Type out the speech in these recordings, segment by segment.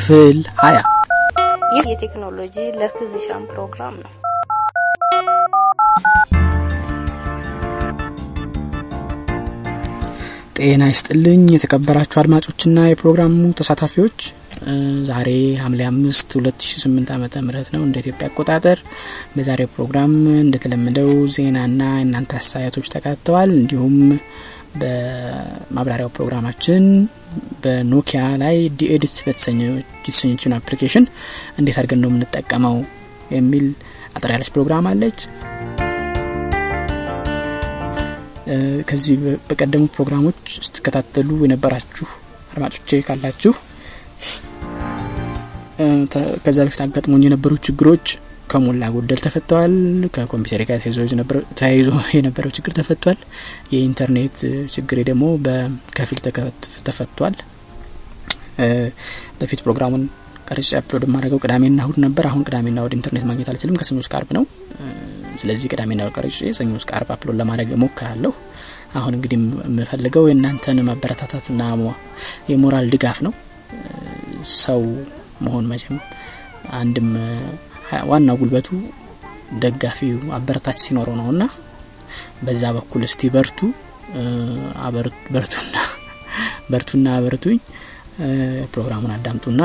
ክፍል ሀያ ይህ የቴክኖሎጂ ለፊዚሻን ፕሮግራም ነው። ጤና ይስጥልኝ የተከበራችሁ አድማጮችና የፕሮግራሙ ተሳታፊዎች ዛሬ ሐምሌ አምስት ሁለት ሺ ስምንት ዓመተ ምህረት ነው እንደ ኢትዮጵያ አቆጣጠር። በዛሬው ፕሮግራም እንደተለመደው ዜናና እናንተ አስተያየቶች ተካተዋል። እንዲሁም በማብራሪያው ፕሮግራማችን በኖኪያ ላይ DEdit የተሰኘችን application እንዴት አድርገን ነው የምንጠቀመው የሚል አጠር ያለች ፕሮግራም አለች። ከዚህ በቀደሙ ፕሮግራሞች ስትከታተሉ የነበራችሁ አድማጮቼ ካላችሁ ከዛ በፊት አጋጥሞኝ የነበሩ ችግሮች ከሞላ ጎደል ተፈተዋል። ከኮምፒውተር ጋር ተያይዞ የነበረው ችግር ተፈቷል። የኢንተርኔት ችግሬ ደግሞ በከፊል ተፈቷል። በፊት ፕሮግራሙን ቀርጬ upload የማደርገው ቅዳሜና እሁድ ነበር። አሁን ቅዳሜና እሁድ ኢንተርኔት ማግኘት አልችልም። ከሰኞ እስከ አርብ ነው። ስለዚህ ቅዳሜና እሁድ ሰኞ እስከ አርብ upload ለማድረግ እሞክራለሁ። አሁን እንግዲህ የምፈልገው የእናንተን ማበረታታትና የሞራል ድጋፍ ነው። ሰው መሆን መቼም አንድም ዋናው ጉልበቱ ደጋፊው አበረታች ሲኖረው ነው እና በዛ በኩል እስቲ በርቱ በርቱና በርቱና በርቱኝ ፕሮግራሙን አዳምጡና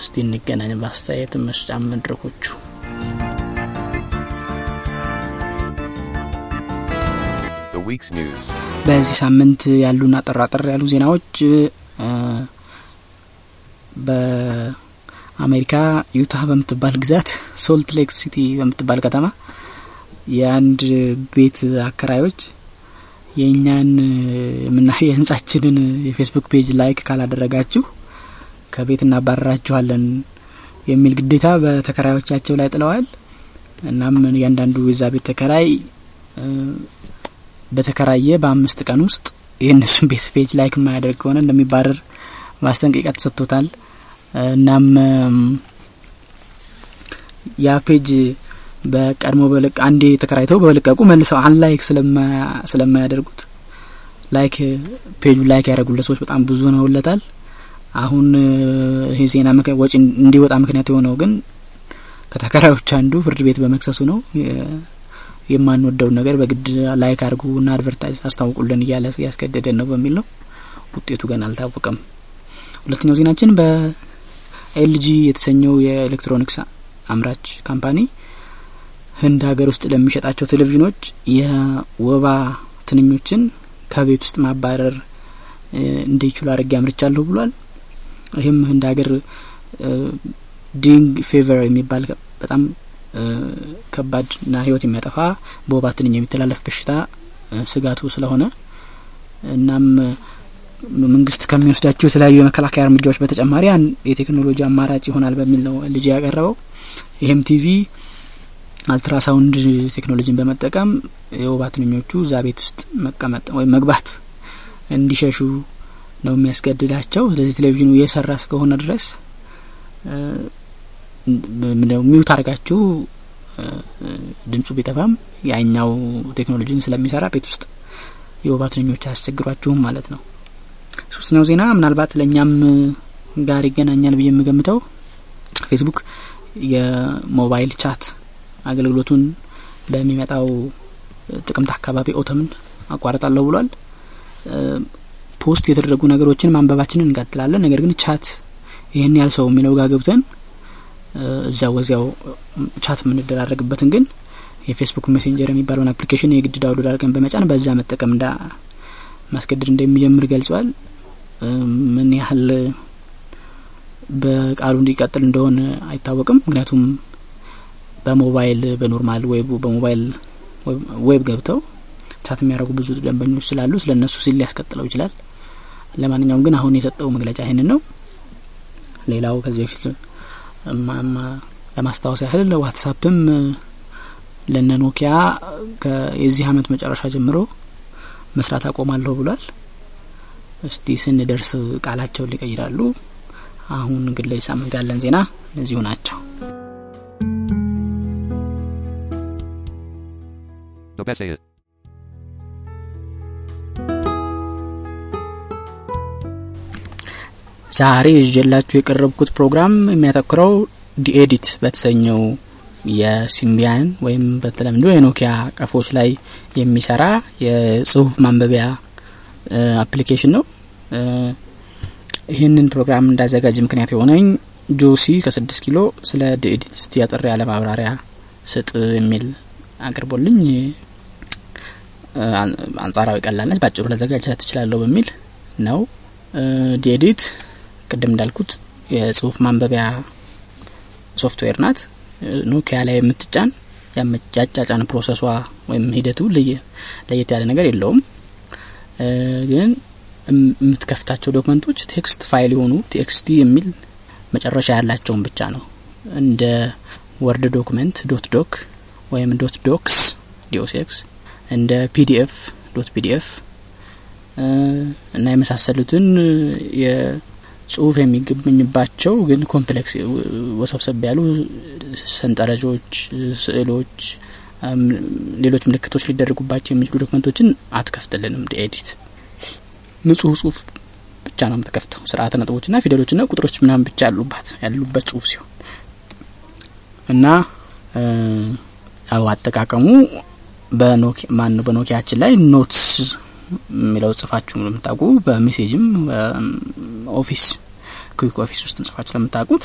እስቲ እንገናኝ በአስተያየት መስጫ መድረኮቹ። በዚህ ሳምንት ያሉና ጠራጠር ያሉ ዜናዎች በአሜሪካ ዩታ በምትባል ግዛት ሶልት ሌክ ሲቲ በምትባል ከተማ የአንድ ቤት አከራዮች የእኛን ምና የህንጻችንን የፌስቡክ page like ካላደረጋችሁ ከቤት እናባረራችኋለን የሚል ግዴታ በተከራዮቻቸው ላይ ጥለዋል። እናም እያንዳንዱ የዛ ቤት ተከራይ በተከራየ በአምስት ቀን ውስጥ የእነሱን ቤት page like የማያደርግ ከሆነ እንደሚባረር ማስጠንቀቂያ ተሰጥቶታል። እናም ያ page በቀድሞ በለቅ አንዴ ተከራይተው በለቀቁ መልሰው unlike ስለማያደርጉት like page ኡ like ያደረጉለት ሰዎች በጣም ብዙ ሆነውለታል። አሁን ይሄ ዜና ወጪ እንዲወጣ ምክንያት የሆነው ግን ከተከራዮች አንዱ ፍርድ ቤት በመክሰሱ ነው። የማንወደውን ነገር በግድ like አድርጉ እና advertise አስታውቁልን እያለ ያስገደደን ነው በሚል ነው። ውጤቱ ገና አልታወቀም። ሁለተኛው ዜናችን በኤልጂ የተሰኘው የኤሌክትሮኒክስ አምራች company ህንድ ሀገር ውስጥ ለሚሸጣቸው ቴሌቪዥኖች የወባ ትንኞችን ከቤት ውስጥ ማባረር እንዲችሉ አድርጌ አምርቻለሁ ብሏል። ይህም ህንድ ሀገር dengue fever የሚባል በጣም ከባድና ህይወት የሚያጠፋ በወባ ትንኝ የሚተላለፍ በሽታ ስጋቱ ስለሆነ እናም መንግስት ከሚወስዳቸው የተለያዩ የመከላከያ እርምጃዎች በተጨማሪ የቴክኖሎጂ አማራጭ ይሆናል በሚል ነው LG ያቀረበው። ይህም TV ultrasound ቴክኖሎጂን በመጠቀም የወባ ትንኞቹ እዛ ቤት ውስጥ መቀመጥ ወይም መግባት እንዲሸሹ ነው የሚያስገድዳቸው። ስለዚህ ቴሌቪዥኑ እየሰራ እስከሆነ ድረስ mute አድርጋችሁ ድምጹ ቢጠፋም ያኛው ቴክኖሎጂን ስለሚሰራ ቤት ውስጥ የወባ ትንኞች አያስቸግሯችሁም ማለት ነው። ሶስተኛው ዜና ምናልባት ለእኛም ጋር ይገናኛል ብዬ የምገምተው ፌስቡክ የሞባይል chat አገልግሎቱን በሚመጣው ጥቅምት አካባቢ ኦተምን አቋርጣለሁ ብሏል። post የተደረጉ ነገሮችን ማንበባችንን እንቀጥላለን። ነገር ግን chat ይህን ያህል ሰው የሚለው ጋር ገብተን እዚያው ወዚያው chat የምንደራረግበትን ግን የፌስቡክ messenger የሚባለውን application የግድ download አድርገን በመጫን በዛ መጠቀም እንዳ ማስገደድ እንደሚጀምር ገልጿል። ምን ያህል በቃሉ እንዲቀጥል እንደሆነ አይታወቅም። ምክንያቱም በሞባይል በ normal web በሞባይል web ገብተው chat የሚያደርጉ ብዙ ደንበኞች ስላሉ ስለ እነሱ ሲል ሊያስቀጥለው ይችላል። ለማንኛውም ግን አሁን የሰጠው መግለጫ ይህንን ነው። ሌላው ከዚህ በፊት ለማስታወስ ያህል ዋትሳፕም ለነ ኖኪያ የዚህ አመት መጨረሻ ጀምሮ መስራት አቆማለሁ ብሏል። እስቲ ስንደርስ ቃላቸውን ሊቀይራሉ። አሁን ግን ለዚህ ሳምንት ያለን ዜና እነዚሁ ናቸው። ዛሬ ይዤላችሁ የቀረብኩት ፕሮግራም የሚያተኩረው DEdit በተሰኘው የሲምቢያን ወይም በተለምዶ የኖኪያ ቀፎች ላይ የሚሰራ የጽሁፍ ማንበቢያ application ነው። ይህንን ፕሮግራም እንዳዘጋጅ ምክንያት የሆነኝ ጆሲ ከስድስት ኪሎ ስለ DEdit እስቲ ያጠር ያለ ማብራሪያ ስጥ የሚል አቅርቦልኝ አንጻራዊ ቀላልነት በአጭሩ ላዘጋጅ ትችላለሁ በሚል ነው። DEdit ቅድም እንዳልኩት የጽሁፍ ማንበቢያ ሶፍትዌር ናት። ኖኪያ ላይ የምትጫን ያጫጫን process ዋ ወይም ሂደቱ ለየት ያለ ነገር የለውም። ግን የምትከፍታቸው document ኦች text file የሆኑ TXT የሚል መጨረሻ ያላቸውን ብቻ ነው። እንደ Word document dot doc ወይም dot docx DOCX እንደ PDF dot PDF እና የመሳሰሉትን የጽሁፍ የሚገኝባቸው ግን complex ወሰብሰብ ያሉ ሰንጠረዦች፣ ስዕሎች፣ ሌሎች ምልክቶች ሊደረጉባቸው የሚችሉ document ኦችን አትከፍትልንም። DEdit ንጹህ ጽሁፍ ብቻ ነው የምትከፍተው። ስርዓተ ነጥቦችና ፊደሎችና ቁጥሮች ምናምን ብቻ ያሉባት ያሉበት ጽሁፍ ሲሆን እና ያው አጠቃቀሙ በኖኪያ ማን በኖኪያችን ላይ Notes የሚለው ጽፋችሁ ለምታውቁ በ message ም office Quickoffice ውስጥ ጽፋችሁ ለምታውቁት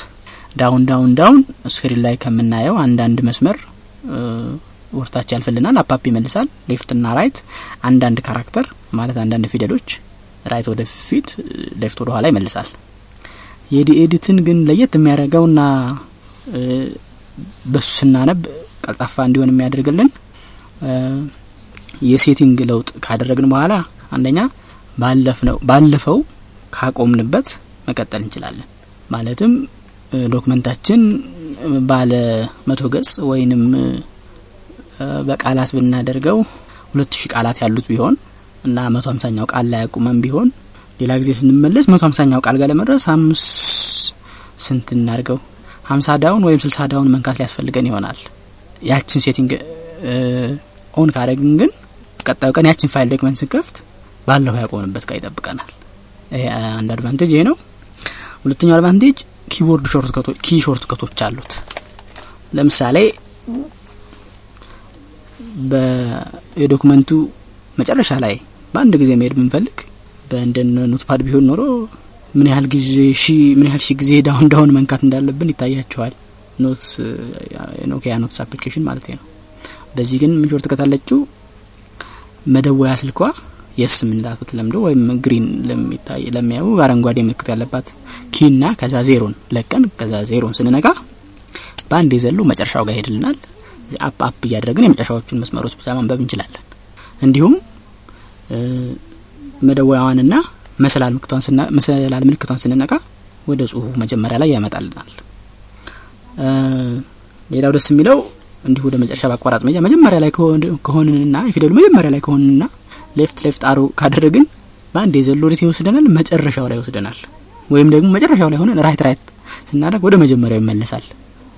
down down down screen ላይ ከምናየው አንዳንድ መስመር ወርታች ያልፍልናል። up up ይመልሳል። left ና right አንዳንድ character ማለት አንዳንድ ፊደሎች right ወደ ፊት left ወደ ኋላ ይመልሳል። የ DEdit ን ግን ለየት የሚያደርገውና በሱ ስናነብ ቀልጣፋ እንዲሆን የሚያደርግልን የ setting ለውጥ ካደረግን በኋላ አንደኛ ባለፈው ካቆምንበት መቀጠል እንችላለን። ማለትም document ኣችን ባለ መቶ ገጽ ወይንም በቃላት ብናደርገው ሁለት ሺህ ቃላት ያሉት ቢሆን እና መቶ ሀምሳኛው ቃል ላይ አቁመን ቢሆን ሌላ ጊዜ ስንመለስ መቶ ሀምሳኛው ቃል ጋር ለመድረስ አምስት ስንት እናድርገው ሀምሳ down ወይም ስልሳ down መንካት ሊያስፈልገን ይሆናል። ያችን setting on ካደረግን ግን ቀጣዩ ቀን ያችን file document ስንከፍት ባለፈው ያቆምንበት ጋር ይጠብቀናል። ይሄ አንድ advantage ይሄ ነው። ሁለተኛው advantage keyboard shortcut ኦች key shortcut ኦች አሉት። ለምሳሌ በየ document ኡ መጨረሻ ላይ በአንድ ጊዜ መሄድ ብንፈልግ በእንደነ Notepad ቢሆን ኖሮ ምን ያህል ጊዜ ሺ ምን ያህል ሺ ጊዜ down down መንካት እንዳለብን ይታያቸዋል። Notes የኖኪያ Notes application ማለት ነው። በዚህ ግን ምን shortcut አለችው? መደወያ ስልኳ yes የምንላት በተለምዶ ወይም green ለሚታይ ለሚያዩ አረንጓዴ ምልክት ያለባት key ና ከዛ ዜሮን ለቀን ከዛ ዜሮን ስንነካ በአንድ ይዘሉ መጨረሻው ጋር ሄድልናል። up up እያደረግን የመጨረሻዎቹን መስመሮች ብቻ ማንበብ እንችላለን። እንዲሁም መደወያዋንና መሰላል ምልክቷን ስና መሰላል ምልክቷን ስንነካ ወደ ጽሁፉ መጀመሪያ ላይ ያመጣልናል። ሌላው ደስ የሚለው እንዲሁ ወደ መጨረሻ ባቋራጥ መጀመሪያ ላይ ከሆንንና የፊደሉ መጀመሪያ ላይ ከሆንንና left left arrow ካደረግን በአንድ የዘሎ ወዴት ይወስደናል? መጨረሻው ላይ ይወስደናል። ወይም ደግሞ መጨረሻው ላይ ሆነን right right ስናደርግ ወደ መጀመሪያው ይመለሳል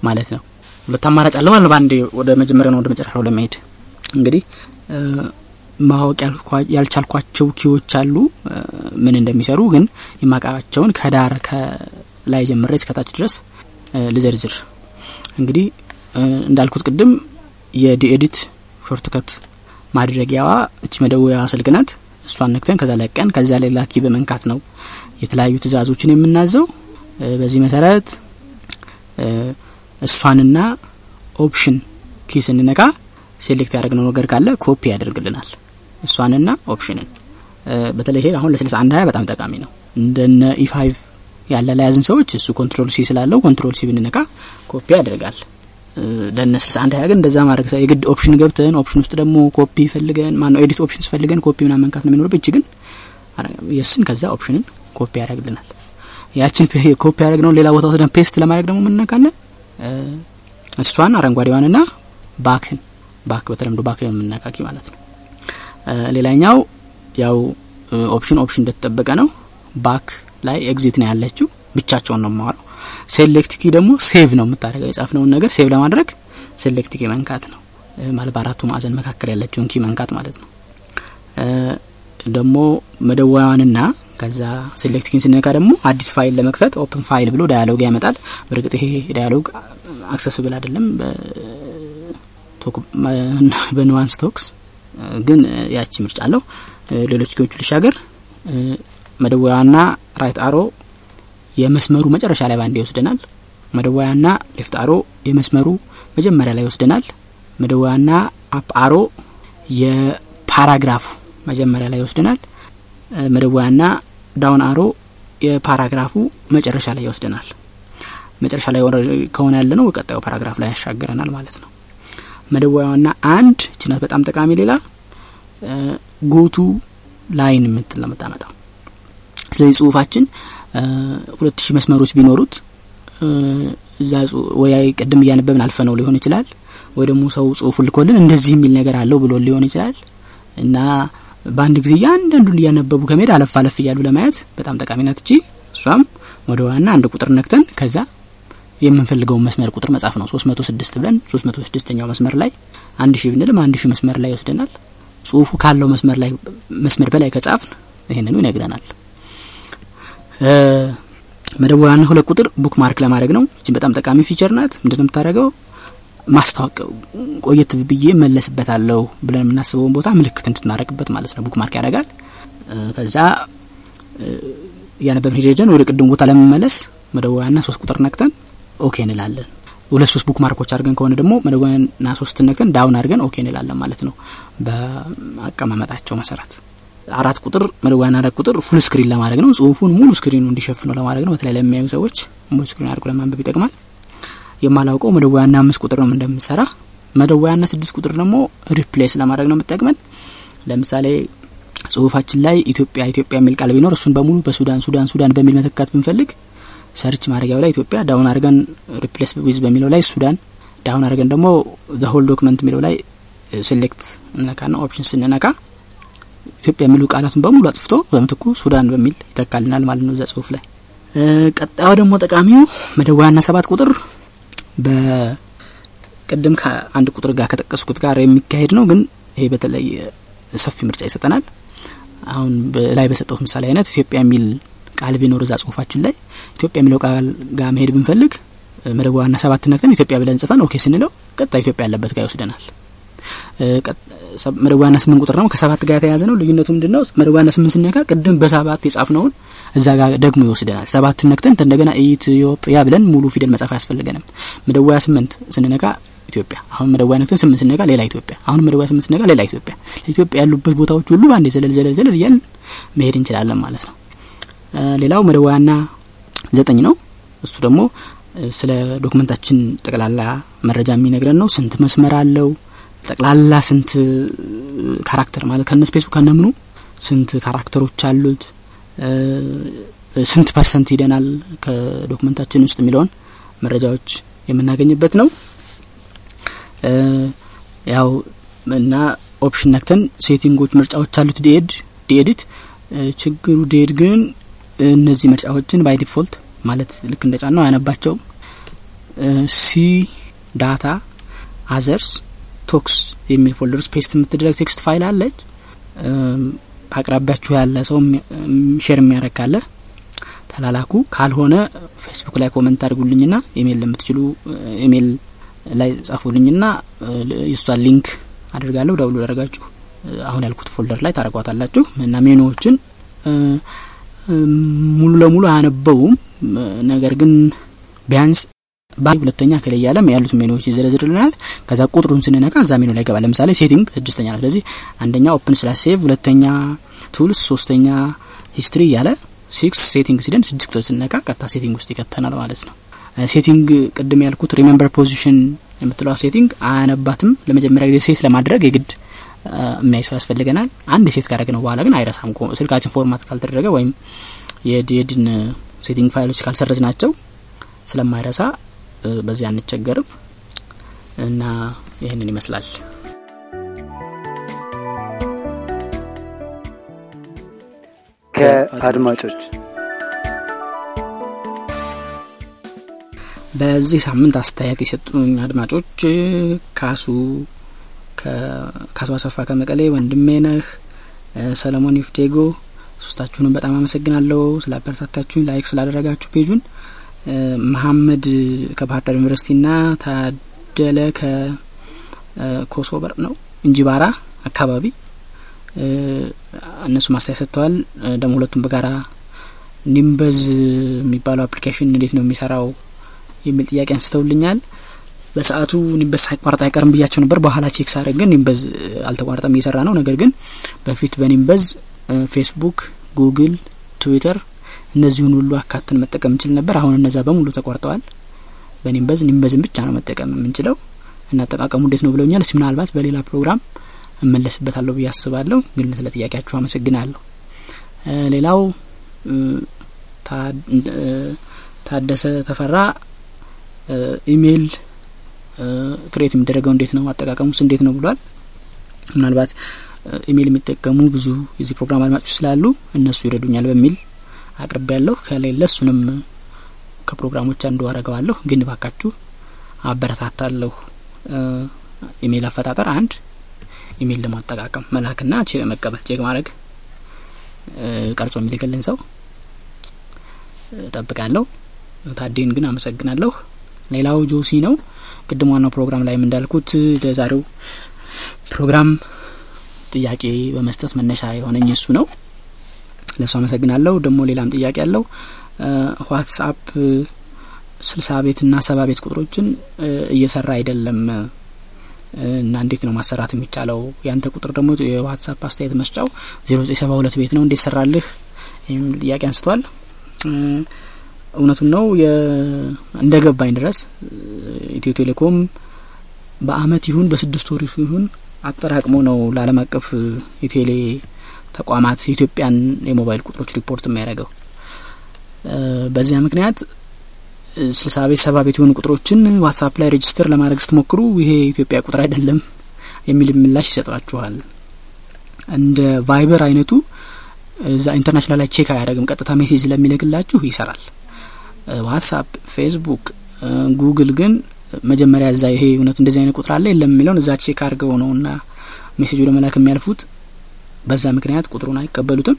ማለት ነው። ሁለት አማራጭ አለ ማለት ነው። በአንዴ ወደ መጀመሪያው ወደ መጨረሻው ለመሄድ እንግዲህ ማወቅ ያልቻልኳቸው key ዎች አሉ ምን እንደሚሰሩ ግን የማቃቸውን ከዳር ከላይ ጀምሬ እስከታች ድረስ ልዘርዝር። እንግዲህ እንዳልኩት ቅድም የ DEdit shortcut ማድረጊያዋ እች መደወያ ስልክ ናት። እሷን ነክተን ከዛ ለቀን ከዛ ሌላ key በመንካት ነው የተለያዩ ትእዛዞችን የምናዘው። በዚህ መሰረት እሷንና option key ስንነካ select ያደረግነው ነገር ካለ ኮፒ ያደርግልናል። እሷንና option ን በተለይ ይሄ አሁን ለስልሳ አንድ ሀያ በጣም ጠቃሚ ነው። እንደነ E five ያለ ለያዝን ሰዎች እሱ control C ስላለው control C ብንነካ ኮፒ ያደርጋል። ለነ ስልሳ አንድ ሀያ ግን እንደዛ ማድረግ የግድ option ገብተን option ውስጥ ደግሞ ኮፒ ፈልገን ማነው edit options ፈልገን ኮፒ ምናምን መንካት ነው የሚኖርበት። እጅ ግን የስን ከዛ option ን copy ያደርግልናል። ያችን ኮፒ ያደረግነውን ሌላ ቦታ ወስደን paste ለማድረግ ደግሞ ምንነካለን እሷን አረንጓዴዋንና back ን back በተለምዶ back የምናካ key ማለት ነው። ሌላኛው ያው option option እንደተጠበቀ ነው። back ላይ exit ነው ያለችው ብቻቸውን ነው የማወራው። select key ደግሞ save ነው የምታደርገው የጻፍነውን ነገር save ለማድረግ select key መንካት ነው ማለት በአራቱ ማዕዘን መካከል ያለችውን key መንካት ማለት ነው። ደግሞ መደወያዋንና ከዛ select key ን ስንነካ ደግሞ አዲስ ፋይል ለመክፈት open file ብሎ dialog ያመጣል። በእርግጥ ይሄ dialog accessible አይደለም በ Nuance Talks ግን ያቺ ምርጫ አለው። ሌሎች key ዎቹ ልሻገር። መደወያና right arrow የመስመሩ መጨረሻ ላይ ባንዴ ይወስደናል። መደወያና left arrow የመስመሩ መጀመሪያ ላይ ይወስደናል። መደወያና up arrow የ paragraph ኡ መጀመሪያ ላይ ይወስደናል። መደወያና down arrow የ paragraph ኡ መጨረሻ ላይ ይወስደናል። መጨረሻ ላይ ከሆነ ያለ ነው ቀጣዩ paragraph ላይ ያሻገረናል ማለት ነው። መደወያዋና አንድ ችናት በጣም ጠቃሚ ሌላ go to line የምትል የምታመጣው። ስለዚህ ጽሁፋችን ሁለት ሺህ መስመሮች ቢኖሩት እዛ ወይ ቅድም እያነበብን አልፈ ነው ሊሆን ይችላል ወይ ደግሞ ሰው ጽሁፉ ልኮልን እንደዚህ የሚል ነገር አለው ብሎ ሊሆን ይችላል እና በአንድ ጊዜ እያንዳንዱን እያነበቡ ከመሄድ አለፍ አለፍ እያሉ ለማየት በጣም ጠቃሚ ናት እቺ። እሷም ወደ ዋና አንድ ቁጥር ነክተን ከዛ የምንፈልገውን መስመር ቁጥር መጻፍ ነው። ሶስት መቶ ስድስት ብለን ሶስት መቶ ስድስተኛው መስመር ላይ አንድ ሺህ ብንልም አንድ ሺህ መስመር ላይ ይወስደናል። ጽሁፉ ካለው መስመር ላይ መስመር በላይ ከጻፍን ይህንኑ ይነግረናል። መደወያና ሁለት ቁጥር bookmark ለማድረግ ነው። እችን በጣም ጠቃሚ feature ናት። ምንድነው የምታደርገው? ማስታወቅ ቆየት ብዬ መለስበታለሁ ብለን የምናስበውን ቦታ ምልክት እንድናደርግበት ማለት ነው። bookmark ያደርጋል። ከዛ እያነበብን ሄደን ወደ ቅድም ቦታ ለመመለስ መደወያና ሶስት ቁጥር ነክተን OK እንላለን። ሁለት ሶስት bookmark ኦች አድርገን ከሆነ ደግሞ መደወያና ሶስት ነክተን down አድርገን OK እንላለን ማለት ነው። በአቀማመጣቸው መሰረት አራት ቁጥር መደወያና አራት ቁጥር full screen ለማድረግ ነው። ጽሁፉን ሙሉ screen ኑ እንዲሸፍነው ለማድረግ ነው። በተለይ ለሚያዩ ሰዎች ሙሉ screen አድርጎ ለማንበብ ይጠቅማል። የማላውቀው መደወያና አምስት ቁጥር ነው እንደምሰራ። መደወያና ስድስት ቁጥር ደግሞ replace ለማድረግ ነው የምጠቅመን። ለምሳሌ ጽሁፋችን ላይ ኢትዮጵያ ኢትዮጵያ የሚል ቃል ቢኖር እሱን በሙሉ በሱዳን ሱዳን ሱዳን በሚል መተካት ብንፈልግ search ማድረጊያው ላይ ኢትዮጵያ down አድርገን replace with በሚለው ላይ ሱዳን down አድርገን ደግሞ the whole document የሚለው ላይ select እንነካና option ስንነካ ኢትዮጵያ የሚሉ ቃላቱን በሙሉ አጥፍቶ በምትኩ ሱዳን በሚል ይተካልናል ማለት ነው እዛ ጽሁፍ ላይ። ቀጣዩ ደግሞ ጠቃሚው መደወያና ሰባት ቁጥር በቅድም ከአንድ ቁጥር ጋር ከጠቀስኩት ጋር የሚካሄድ ነው፣ ግን ይሄ በተለይ ሰፊ ምርጫ ይሰጠናል። አሁን ላይ በሰጠሁት ምሳሌ አይነት ኢትዮጵያ የሚል ቃል ቢኖር እዛ ጽሁፋችን ላይ ኢትዮጵያ የሚለው ቃል ጋር መሄድ ብንፈልግ መደወያና ሰባት ነክተን ኢትዮጵያ ብለን ጽፈን OK ስንለው ቀጣይ ኢትዮጵያ ያለበት ጋር ይወስደናል። መደወያና ስምንት ቁጥር ደግሞ ከሰባት ጋር የተያያዘ ነው። ልዩነቱ ምንድን ነው? መደወያና ስምንት ስነካ ቅድም በሰባት የጻፍነውን እዛ ጋር ደግሞ ይወስደናል። ሰባት ነክተን እንደገና ኢትዮጵያ ብለን ሙሉ ፊደል መጻፍ አያስፈልገንም። መደወያ ስምንት ስንነካ ኢትዮጵያ፣ አሁን መደወያ ነክተን ስምንት ስነካ ሌላ ኢትዮጵያ፣ አሁን መደወያ ስምንት ስነካ ሌላ ኢትዮጵያ። ኢትዮጵያ ያሉበት ቦታዎች ሁሉ በአንድ ዘለል ዘለል ዘለል እያልን መሄድ እንችላለን ማለት ነው። ሌላው መደወያና ዘጠኝ ነው። እሱ ደግሞ ስለ document ኣችን ጠቅላላ መረጃ የሚነግረን ነው። ስንት መስመር አለው ጠቅላላ ስንት character ማለት ከነ space ኡ ከነምኑ ስንት character ኦች አሉት፣ ስንት percent ሂደናል ከ document ኣችን ውስጥ የሚለውን መረጃዎች የምናገኝበት ነው። ያው እና option ነክተን setting ኦች ምርጫዎች አሉት። DEdit DEdit ችግሩ DEdit ግን እነዚህ ምርጫዎችን by default ማለት ልክ እንደ ጫናው አያነባቸውም። C data others Talks የሚል folder ውስጥ paste የምትደረግ text file አለች። በአቅራቢያችሁ ያለ ሰው share የሚያደርግ ካለ ተላላኩ። ካልሆነ ፌስቡክ ላይ comment አድርጉልኝና ኢሜይል ለምትችሉ ኢሜይል ላይ ጻፉልኝና የሷን link አድርጋለሁ። download አድርጋችሁ አሁን ያልኩት folder ላይ ታደርጓታላችሁ እና ሜኑዎችን ሙሉ ለሙሉ አያነበውም። ነገር ግን ቢያንስ ባይ ሁለተኛ ከላይ ያለም ያሉት ሜኑዎች ይዘረዝርልናል። ከዛ ቁጥሩን ስንነካ እዛ ሜኑ ላይ ይገባል። ለምሳሌ setting ስድስተኛ ነው። ስለዚህ አንደኛ open slash save፣ ሁለተኛ tools፣ ሶስተኛ history እያለ six setting ሲለን ስድስት ቁጥር ስንነካ ቀጥታ setting ውስጥ ይከተናል ማለት ነው። setting ቅድም ያልኩት remember position የምትለዋ setting አያነባትም። ለመጀመሪያ ጊዜ set ለማድረግ የግድ የሚያይ ሰው ያስፈልገናል። አንዴ set ካደረግነው በኋላ ግን አይረሳም። ስልካችን format ካልተደረገ ወይም የ DEdit ን setting file ኦች ካልሰረዝናቸው ስለማይረሳ በዚህ አንቸገርም እና ይህንን ይመስላል። ከአድማጮች በዚህ ሳምንት አስተያየት የሰጡኝ አድማጮች ካሱ ካሱ አሰፋ ከመቀሌ፣ ወንድሜ ነህ፣ ሰለሞን ይፍቴጎ፣ ሶስታችሁንም በጣም አመሰግናለሁ ስለ አበረታታችሁኝ፣ like ስላደረጋችሁ page ኡን። መሀመድ ከባህር ዳር ዩኒቨርሲቲ ና ታደለ ከኮሶበር ነው እንጂባራ አካባቢ እነሱ ማስተያየት ሰጥተዋል። ደግሞ ሁለቱም በጋራ Nimbuzz የሚባለው application እንዴት ነው የሚሰራው የሚል ጥያቄ አንስተውልኛል። በሰዓቱ Nimbuzz ሳይቋረጥ አይቀርም ብያቸው ነበር። በኋላ check ሳደርግ ግን Nimbuzz አልተቋረጠም እየሰራ ነው። ነገር ግን በፊት በ Nimbuzz ፌስቡክ፣ ጉግል፣ ትዊተር እነዚሁን ሁሉ አካተን መጠቀም እንችል ነበር። አሁን እነዛ በሙሉ ተቋርጠዋል። በ Nimbuzz Nimbuzz ን ብቻ ነው መጠቀም የምንችለው እና አጠቃቀሙ እንዴት ነው ብለውኛል። እስኪ ምናልባት በሌላ ፕሮግራም እመለስበታለሁ ብዬ አስባለሁ። ግን ስለ ጥያቄያችሁ አመሰግናለሁ። ሌላው ታደሰ ተፈራ ኢሜይል create የሚደረገው እንዴት ነው አጠቃቀሙስ እንዴት ነው ብሏል። ምናልባት ኢሜይል የሚጠቀሙ ብዙ የዚህ ፕሮግራም አድማጮች ስላሉ እነሱ ይረዱኛል በሚል አቅርቤ ያለሁ። ከሌለ እሱንም ከፕሮግራሞች አንዱ አረገዋለሁ። ግን ባካችሁ አበረታታለሁ። ኢሜይል አፈጣጠር አንድ ኢሜይል ለማጠቃቀም መላክና መቀበል check ማድረግ ቀርጾ የሚልክልን ሰው ጠብቃለሁ። ታዴን ግን አመሰግናለሁ። ሌላው ጆሲ ነው። ቅድም ዋናው ፕሮግራም ላይም እንዳልኩት ለዛሬው ፕሮግራም ጥያቄ በመስጠት መነሻ የሆነኝ እሱ ነው። ለእሱ አመሰግናለሁ። ደግሞ ሌላም ጥያቄ አለው። ዋትስአፕ ስልሳ ቤት እና ሰባ ቤት ቁጥሮችን እየሰራ አይደለም እና እንዴት ነው ማሰራት የሚቻለው? ያንተ ቁጥር ደግሞ የዋትሳፕ አስተያየት መስጫው ዜሮ ዘጠኝ ሰባ ሁለት ቤት ነው እንዴት ሰራልህ የሚል ጥያቄ አንስቷል። እውነቱን ነው እንደ ገባኝ ድረስ ኢትዮ ቴሌኮም በአመት ይሁን በስድስት ወር ይሁን አጠራቅሞ ነው ለዓለም አቀፍ የቴሌ ተቋማት የኢትዮጵያን የሞባይል ቁጥሮች ሪፖርት የሚያደርገው። በዚያ ምክንያት ስልሳ ቤት ሰባ ቤት የሆኑ ቁጥሮችን ዋትሳፕ ላይ register ለማድረግ ስትሞክሩ ይሄ የኢትዮጵያ ቁጥር አይደለም የሚል ምላሽ ይሰጧችኋል። እንደ ቫይበር አይነቱ እዛ international ላይ check አያደርግም። ቀጥታ message ስለሚልክላችሁ ይሰራል። ዋትሳፕ፣ ፌስቡክ፣ ጉግል ግን መጀመሪያ እዛ ይሄ እውነት እንደዚህ አይነት ቁጥር አለ የለም የሚለውን እዛ check አድርገው ነው እና message ወደ መላክ የሚያልፉት። በዛ ምክንያት ቁጥሩን አይቀበሉትም።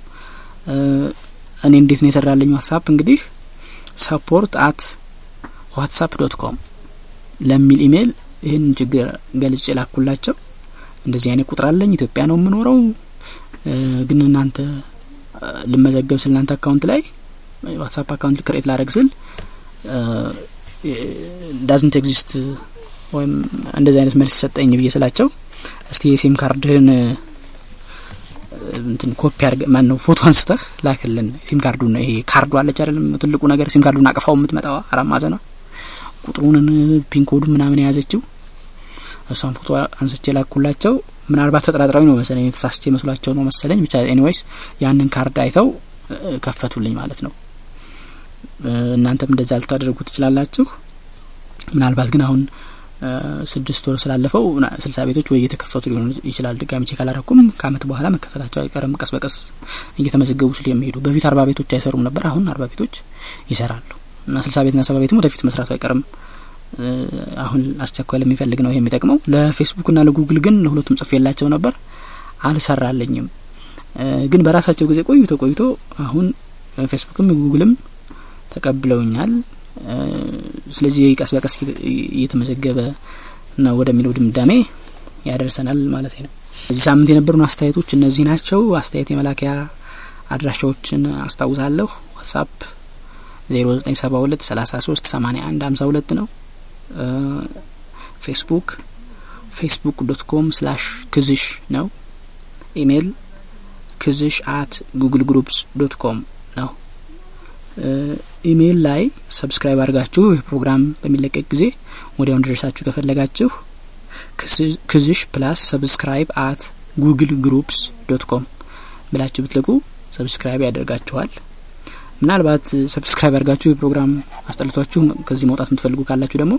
እኔ እንዴት ነው የሰራለኝ ዋትሳፕ እንግዲህ support at WhatsApp dot com ለሚል ኢሜይል ይህን ችግር ገልጬ ላኩላቸው። እንደዚህ አይነት ቁጥር አለኝ ኢትዮጵያ ነው የምኖረው፣ ግን እናንተ ልመዘገብ ስል እናንተ account ላይ ዋትሳፕ account create ላደርግ ስል doesn't exist ወይም እንደዚህ አይነት መልስ ሰጠኝ ብዬ ስላቸው እስቲ የሲም ካርድህን እንትን ኮፒ አድርገ ማን ነው ፎቶ አንስተህ ላክልን። ሲም ካርዱ ነው ይሄ ካርዱ አለች አይደለም ትልቁ ነገር ሲም ካርዱን አቅፋው የምትመጣው አራት ማዕዘኗ ቁጥሩን pin ኮዱ ምናምን የያዘችው እሷን ፎቶ አንስቼ ላኩላቸው። ምናልባት ተጠራጥረው ነው መሰለኝ የተሳሳትኩ መስሏቸው ነው መሰለኝ። ብቻ anyways ያንን ካርድ አይተው ከፈቱልኝ ማለት ነው። እናንተም እንደዛ ልታደርጉ ትችላላችሁ። ምናልባት ግን አሁን ስድስት ወር ስላለፈው ስልሳ ቤቶች ወይ እየተከፈቱ ሊሆኑ ይችላል። ድጋሚ check አላረኩም። ከአመት በኋላ መከፈታቸው አይቀርም። ቀስ በቀስ እየተመዘገቡ ስል የሚሄዱ በፊት አርባ ቤቶች አይሰሩም ነበር። አሁን አርባ ቤቶች ይሰራሉ እና ስልሳ ቤትና ሰባ ቤትም ወደፊት መስራቱ አይቀርም። አሁን አስቸኳይ ለሚፈልግ ነው ይሄ የሚጠቅመው። ለፌስቡክና ለጉግል ግን ለሁለቱም ጽፌ የላቸው ነበር፣ አልሰራለኝም። ግን በራሳቸው ጊዜ ቆይቶ ቆይቶ አሁን ፌስቡክም ጉግልም ተቀብለውኛል። ስለዚህ ቀስ በቀስ እየተመዘገበ ነው ወደሚለው ድምዳሜ ያደርሰናል ማለት ነው። እዚህ ሳምንት የነበሩን አስተያየቶች እነዚህ ናቸው። አስተያየት የመላኪያ አድራሻዎችን አስታውሳለሁ። ዋትሳፕ ዜሮ ዘጠኝ ሰባ ሁለት ሰላሳ ሶስት ሰማኒያ አንድ ሀምሳ ሁለት ነው። ፌስቡክ Facebook dot com slash ክዝሽ ነው። ኢሜይል ክዝሽ at Google Groups dot com ነው። ኢሜይል ላይ subscribe አድርጋችሁ ይህ ፕሮግራም በሚለቀቅ ጊዜ ወዲያው እንዲደርሳችሁ ከፈለጋችሁ ክዝሽ plus subscribe at Google Groups dot com ብላችሁ ብትልኩ subscribe ያደርጋችኋል። ምናልባት subscribe አድርጋችሁ የፕሮግራም አስጠልቷችሁ ከዚህ መውጣት የምትፈልጉ ካላችሁ ደግሞ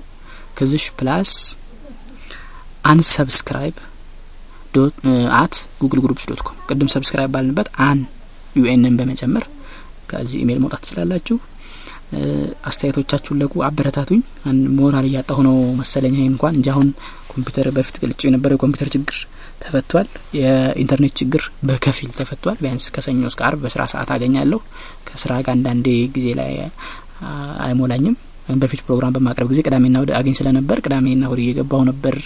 ክዝሽ plus unsubscribe at Google Groups dot com ቅድም subscribe ባልንበት un UN ን በመጨመር ከዚህ ኢሜይል መውጣት ትችላላችሁ። አስተያየቶቻችሁን ላኩ፣ አበረታቱኝ። ሞራል እያጣሁ ነው መሰለኝ። እንኳን እንጂ አሁን ኮምፒውተር በፊት ገልጬው የነበረው የኮምፒውተር ችግር ተፈቷል። የኢንተርኔት ችግር በከፊል ተፈቷል። ቢያንስ ከሰኞ እስከ አርብ በስራ ሰዓት አገኛለሁ። ከስራ ጋር አንዳንዴ ጊዜ ላይ አይሞላኝም። በፊት ፕሮግራም በማቅረብ ጊዜ ቅዳሜና እሁድ አገኝ ስለነበር ቅዳሜና እሁድ እየገባሁ ነበር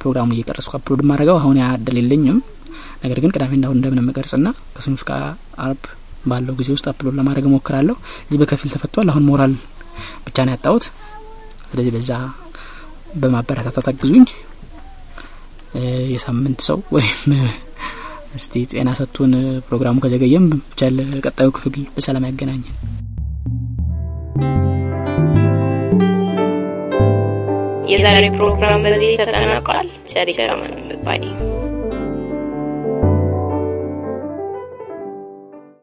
ፕሮግራሙ እየቀረጽኩ upload ማድረገው። አሁን ያ እድል የለኝም። ነገር ግን ቅዳሜና እሁድ እንደምንም ቀርጽና ከሰኞ እስከ አርብ ባለው ጊዜ ውስጥ upload ለማድረግ እሞክራለሁ። እዚህ በከፊል ተፈቷል። አሁን ሞራል ብቻ ነው ያጣሁት። ስለዚህ በዛ በማበረታታት አግዙኝ። የሳምንት ሰው ወይም እስቲ ጤና ሰጥቶን ፕሮግራሙ ከዘገየም ብቻ ለቀጣዩ ክፍል በሰላም ያገናኘን። የዛሬ ፕሮግራም በዚህ ተጠናቋል። ቸር ይግጠመን